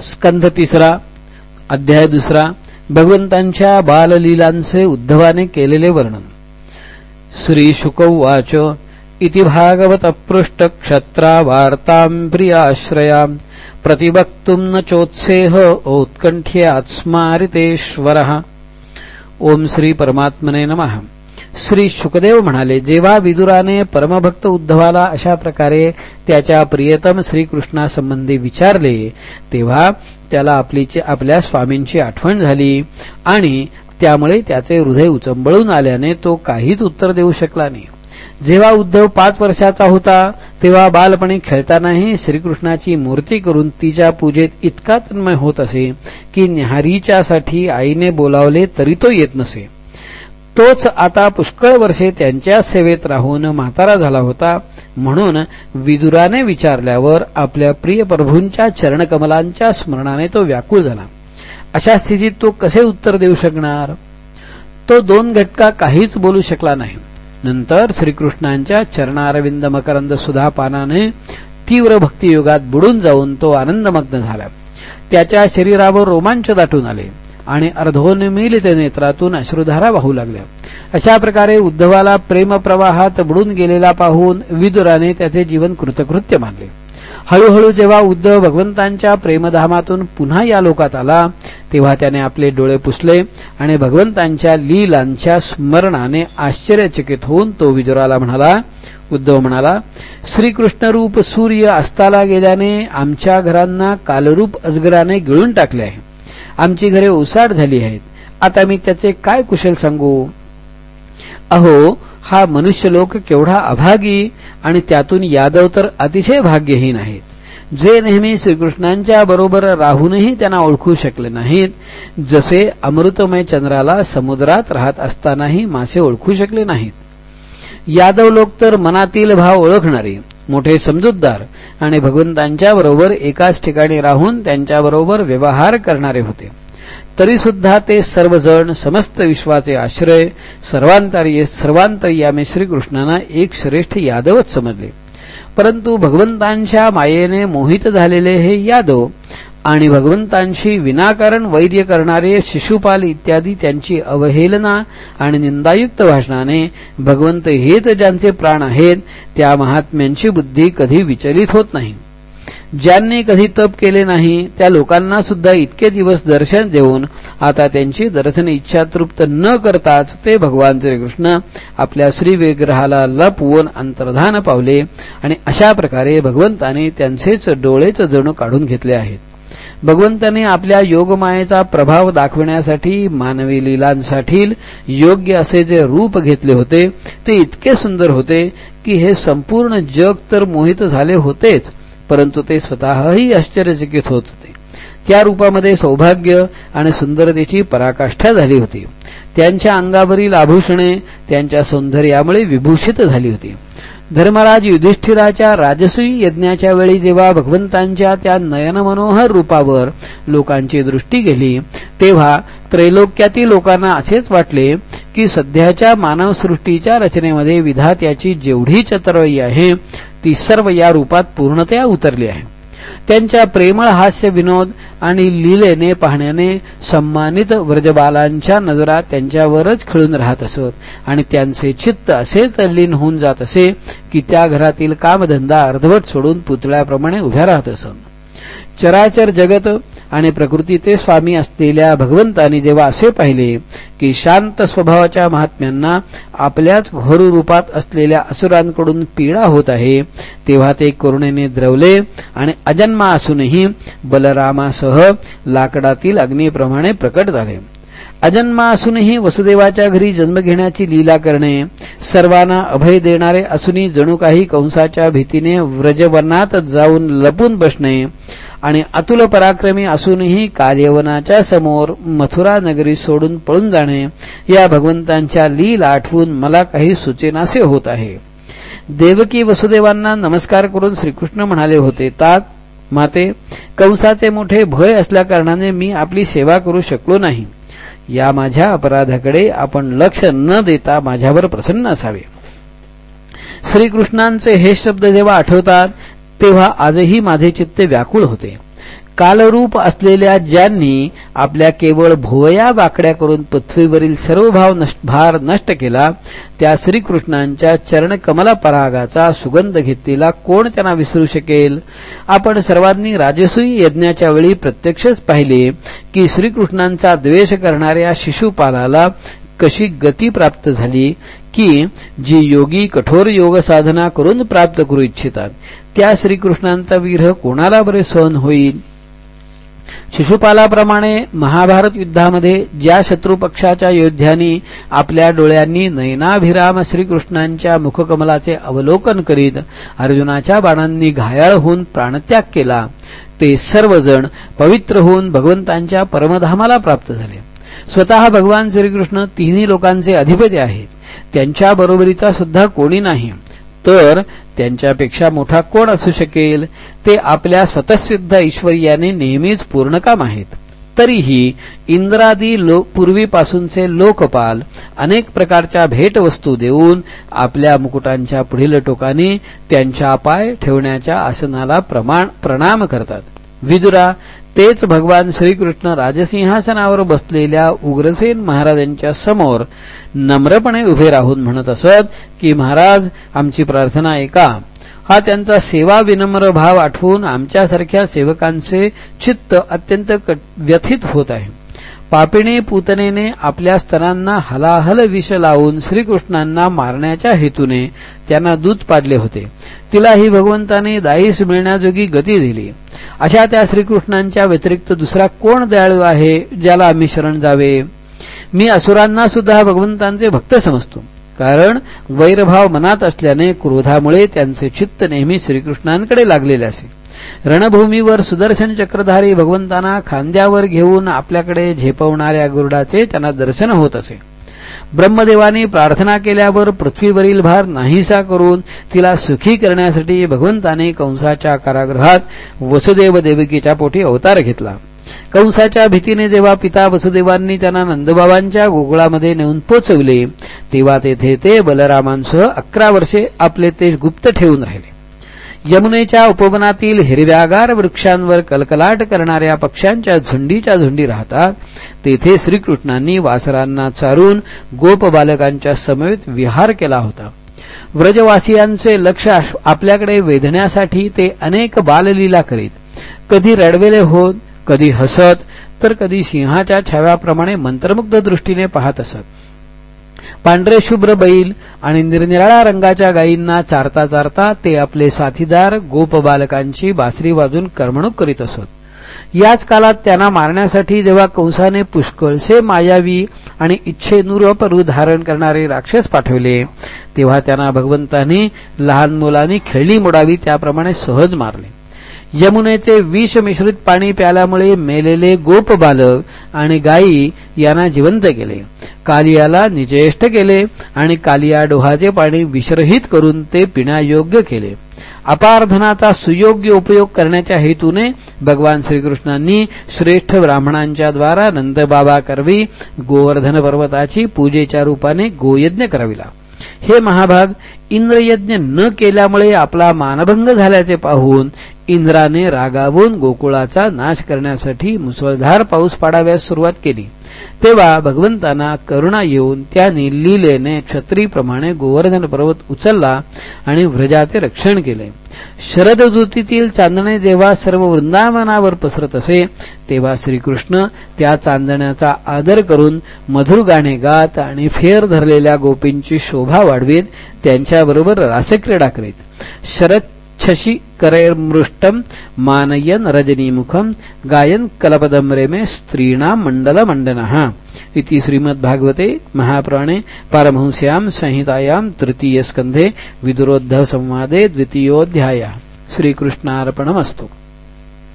स्कंध तिसरा अध्याय दुसरा भगवंतांच्या बाललीलांचे उद्धवाने केलेले वर्णन. श्री शुकवाच इति भागवत पृष्ठ क्षत्रा वार्तां प्रियाश्रया न चोत्सेह औत्कंठ्यात् स्मारितेश्वरः ओम श्री परमात्मने नमः। श्री शुकदेव म्हणाले जेव्हा विदुराने परमभक्त उद्धवाला अशा प्रकारे त्याच्या प्रियतम श्रीकृष्णासंबंधी विचारले तेव्हा त्याला आपली आपल्या स्वामींची आठवण झाली आणि त्यामुळे त्याचे हृदय उचंबळून आल्याने तो काहीच उत्तर देऊ शकला नाही. जेव्हा उद्धव पाच वर्षाचा होता तेव्हा बालपणी खेळतानाही श्रीकृष्णाची मूर्ती करून तिच्या पूजेत इतका तन्मय होत असे की न्याहारीच्यासाठी आईने बोलावले तरी तो येत नसे. तोच आता पुष्कळ वर्षे त्यांच्या सेवेत राहून म्हातारा झाला होता. म्हणून विदुराने विचारल्यावर आपल्या प्रिय प्रभूंच्या चरणकमलांच्या स्मरणाने तो व्याकुळ झाला. अशा स्थितीत तो कसे उत्तर देऊ शकणार? तो दोन घटका काहीच बोलू शकला नाही. नंतर श्रीकृष्णांच्या चरणारविंद मकरंद सुधा पानाने तीव्र भक्तियुगात बुडून जाऊन तो आनंदमग्न झाला. त्याच्या शरीरावर रोमांच दाटून आले आणि अर्धोन्मिलित नेत्रातून अश्रुधारा वाहू लागल्या. अशा प्रकारे उद्धवाला प्रेमप्रवाहात बुडून गेलेला पाहून विदुराने त्याचे जीवन कृतकृत्य मानले. हळूहळू जेव्हा उद्धव भगवंतांच्या प्रेमधामातून पुन्हा या लोकात आला तेव्हा त्याने आपले डोळे पुसले आणि भगवंतांच्या लीलांच्या स्मरणाने आश्चर्यचकित होऊन तो विदुराला म्हणाला उद्धव म्हणाला श्रीकृष्ण रूप सूर्य अस्ताला गेल्याने आमच्या घरांना कालरूप अजगराने गिळून टाकले आहे. आमची घरे ओसाड झाली आहेत. आता मी त्याचे काय कुशल सांगू? अहो हा मनुष्य लोक केवढा अभागी आणि त्यातून यादव तर अतिशय भाग्यहीन आहेत. जे नेहमी श्रीकृष्णांच्या बरोबर राहूनही त्यांना ओळखू शकले नाहीत जसे अमृतमय चंद्राला समुद्रात राहत असतानाही मासे ओळखू शकले नाहीत. यादव लोक तर मनातील भाव ओळखणारे मोठे समजूतदार आणि भगवंतांच्या बरोबर एकाच ठिकाणी राहून त्यांच्याबरोबर व्यवहार करणारे होते. तरी सुद्धा ते सर्वजण समस्त विश्वाचे आश्रय सर्वांतरी सर्वांतर्यामे श्रीकृष्णांना एक श्रेष्ठ यादवच समजले. परंतु भगवंतांच्या मायेने मोहित झालेले हे यादव आणि भगवंतांशी विनाकारण वैर्य करणारे शिशुपाल इत्यादी त्यांची अवहेलना आणि निंदायुक्त भाषणाने भगवंत हेच ज्यांचे प्राण आहेत त्या महात्म्यांची बुद्धी कधी विचलित होत नाही. ज्यांनी कधी तप केले नाही त्या लोकांना सुद्धा इतके दिवस दर्शन देऊन आता त्यांची दर्शन इच्छा तृप्त न करताच ते भगवान श्रीकृष्ण आपल्या श्रीविग्रहाला लपवून अंतर्धान पावले आणि अशा प्रकारे भगवंताने त्यांचेच डोळेच जणू काढून घेतले आहेत. भगवंताने आपल्या योगमायेचा प्रभाव दाखविण्यासाठी मानवी लिलांसाठी योग्य असे जे रूप घेतले होते ते इतके सुंदर होते की हे संपूर्ण जग तर मोहित झाले होतेच परंतु ते स्वतःही आश्चर्यचकित होत होते. त्या रूपामध्ये सौभाग्य आणि सुंदरतेची पराकाष्ठा झाली होती. त्यांच्या अंगावरील आभूषणे त्यांच्या सौंदर्यामुळे विभूषित झाली होती. धर्मराज युधिष्ठिराच्या राजसूय यज्ञाच्या वेळी जेव्हा भगवंतांच्या त्या नयनमनोहर रूपावर लोकांची दृष्टी गेली तेव्हा त्रैलोक्यातील लोकांना असेच वाटले की सध्याच्या मानवसृष्टीच्या रचनेमध्ये विधात्याची जेवढी चतुराई आहे ती सर्व या रूपात पूर्णतया उतरली आहे. त्यांच्या प्रेमळ हास्य विनोद आणि लीलेने पाहण्याने सम्मानित व्रजबालांच्या नजरा त्यांच्यावरच खिळून राहत असत आणि त्यांचे चित्त असे तल्लीन होऊन जात असे की त्या घरातील कामधंदा अर्धवट सोडून पुतळ्याप्रमाणे उभ्या राहत असत. चराचर जगत आणि प्रकृतीचे स्वामी असलेल्या भगवंतानी जेव्हा असे पाहिले की शांत स्वभावाच्या महात्म्यांना आपल्याच घोर रूपात असलेल्या असुरांकडून पीडा होत आहे तेव्हा ते करुणेने द्रवले आणि अजन्मा असूनही बलरामासह लाकडातील अग्नीप्रमाणे प्रकट झाले. अजन्मा असूनही वसुदेवाच्या घरी जन्म घेण्याची लीला करणे सर्वांना अभय देणारे असूनही जणू काही कंसाच्या भीतीने व्रजवनात जाऊन लपून बसणे आणि अतुल पराक्रमी असूनही कार्यवनाच्या समोर मथुरा नगरी सोडून पळून जाणे या भगवंतांच्या लीला आठवून मला काही सूचनासे होत आहे. देवकी वसुदेवांना नमस्कार करून श्रीकृष्ण म्हणाले होते तात माते कंसाचे मोठे भय असल्याकारणाने मी आपली सेवा करू शकलो नाही. या माझ्या अपराधाकडे आपण लक्ष न देता माझ्यावर प्रसन्न असावे. श्रीकृष्णांचे हे शब्द जेव्हा आठवतात तेव्हा आजही माझे चित्ते व्याकुळ होते. कालरूप असलेल्या ज्यांनी आपल्या केवळ भुवया वाकड्या करून पृथ्वीवरील सर्व भाव भार नष्ट केला त्या श्रीकृष्णांच्या चरणकमला परागाचा सुगंध घेतलेला कोण त्यांना विसरू शकेल? आपण सर्वांनी राजसूय यज्ञाच्या वेळी प्रत्यक्षच पाहिले की श्रीकृष्णांचा द्वेष करणाऱ्या शिशुपालाला कशी गती प्राप्त झाली की जी योगी कठोर योग साधना करून प्राप्त करू इच्छितात. त्या श्रीकृष्णांचा विरह कोणाला बरे सहन होईल? शिशुपालाप्रमाणे महाभारत युद्धामध्ये ज्या शत्रुपक्षाच्या योद्ध्यांनी आपल्या डोळ्यांनी नयनाभिराम श्रीकृष्णांच्या मुखकमलाचे अवलोकन करीत अर्जुनाच्या बाणांनी घायाळ होऊन प्राणत्याग केला. ते सर्वजण पवित्र होऊन भगवंतांच्या परमधामाला प्राप्त झाले. स्वतः भगवान श्रीकृष्ण तिन्ही लोकांचे अधिपती आहेत. त्यांच्या बरोबरीचा सुद्धा कोणी नाही. तर त्यांच्यापेक्षा मोठा कोण असू शकेल? ते आपल्या स्वतःसिद्ध ऐश्वर्याने नेहमीच पूर्णकाम आहेत. तरीही इंद्रादी लो पूर्वीपासूनचे लोकपाल अनेक प्रकारच्या भेटवस्तू देऊन आपल्या मुकुटांच्या पुढील टोकाने त्यांच्या पाय ठेवण्याच्या आसनाला प्रमाण प्रणाम करतात. विदुरा तेच भगवान श्रीकृष्ण राजसिंहासनावर बसलेल्या उग्रसेन महाराजांच्या समोर नम्रपणे उभे राहून म्हणत असत की महाराज आमची प्रार्थना ऐका. हा त्यांचा सेवा विनम्र भाव आठवून आमच्यासारख्या सेवकांचे चित्त अत्यंत व्यथित होत आहे. पापिणे पुतनेने आपल्या स्तनांना हलाहल विष लावून श्रीकृष्णांना मारण्याच्या हेतूने त्यांना दूध पाडले होते. तिलाही भगवंताने दाईस मिळण्याजोगी गती दिली. अशा त्या श्रीकृष्णांच्या व्यतिरिक्त दुसरा कोण दयाळू आहे ज्याला आम्ही शरण जावे? मी असुरांना सुद्धा भगवंतांचे भक्त समजतो. कारण वैरभाव मनात असल्याने क्रोधामुळे त्यांचे चित्त नेहमी श्रीकृष्णांकडे लागलेले असे. रणभूमीवर सुदर्शन चक्रधारी भगवंतांना खांद्यावर घेऊन आपल्याकडे झेपवणाऱ्या गुरुडाचे त्यांना दर्शन होत असे. ब्रह्मदेवाने प्रार्थना केल्यावर पृथ्वीवरील भार नाहीसा करून तिला सुखी करण्यासाठी भगवंताने कंसाच्या कारागृहात वसुदेव देवकीच्या पोटी अवतार घेतला. कंसाच्या भीतीने जेव्हा पिता वसुदेवांनी त्यांना नंदबाबांच्या गोकुळामध्ये नेऊन पोचवले तेव्हा तेथे ते बलरामांसह अकरा वर्षे आपले तेज गुप्त ठेवून राहिले. यमुनेच्या उपवनातील हिरव्यागार वृक्षांवर कलकलाट करणाऱ्या पक्ष्यांच्या झुंडीच्या झुंडी राहतात. तेथे श्रीकृष्णांनी वासरांना चारून गोप बालकांच्या समवेत विहार केला होता. व्रजवासियांचे लक्ष आपल्याकडे वेधण्यासाठी ते अनेक बाललीला करीत. कधी रडवेले होत कधी हसत तर कधी सिंहाच्या छाव्याप्रमाणे मंत्रमुग्ध दृष्टीने पाहत असत. पांढरे शुभ्र बैल आणि निरनिराळ्या रंगाच्या गायींना चारता चारता ते आपले साथीदार गोप बालकांची बासरी वाजून करमणूक करीत असत. याच काळात त्यांना मारण्यासाठी जेव्हा कंसाने पुष्कळसे मायावी आणि इच्छेनुरूप रूप धारण करणारे राक्षस पाठवले तेव्हा त्यांना भगवंतांनी लहान मुलांनी खेळणी मोडावी त्याप्रमाणे सहज मारले. यमुनेचे विष मिश्रित पाणी प्याल्यामुळे मेलेले गोप बालक आणि गायी यांना जिवंत केले. कालियाला निजेष्ट केले आणि कालिया डोहाचे पाणी विश्रहित करून ते पिण्यायोग्य केले. अपारधनाचा सुयोग्य उपयोग करण्याच्या हेतूने भगवान श्रीकृष्णांनी श्रेष्ठ ब्राह्मणांच्या द्वारा नंदबाबा करवी गोवर्धन पर्वताची पूजेच्या रूपाने गोयज्ञ कराविला. हे महाभाग इंद्रयज्ञ न केल्यामुळे आपला मानभंग झाल्याचे पाहून इंद्राने रागावून गोकुळाचा नाश करण्यासाठी मुसळधार पाऊस पाडाव्यास सुरुवात केली. तेव्हा भगवंतांना करुणा येऊन त्यांनी लीलेने छत्रीप्रमाणे गोवर्धन पर्वत उचलला आणि व्रजाचे रक्षण केले. शरद ऋतूतील चांदणे जेव्हा सर्व वृंदावनावर पसरत असे तेव्हा श्रीकृष्ण त्या चांदण्याचा आदर करून मधुर गाणे गात आणि फेर धरलेल्या गोपींची शोभा वाढवीत त्यांच्याबरोबर रासक्रीडा करीत. शरद छशी करैर्मृष्टम मानयन रजनीमुखम गायन कलपदम रेमे स्त्रीणा मंडल मंडन इति श्रीमद्भागवते महापुराणे पारमहंस्यां संहितायां तृतीयस्कन्धे विदुरोद्धव संवादे द्वितीयोऽध्यायः। श्रीकृष्णार्पणमस्तु।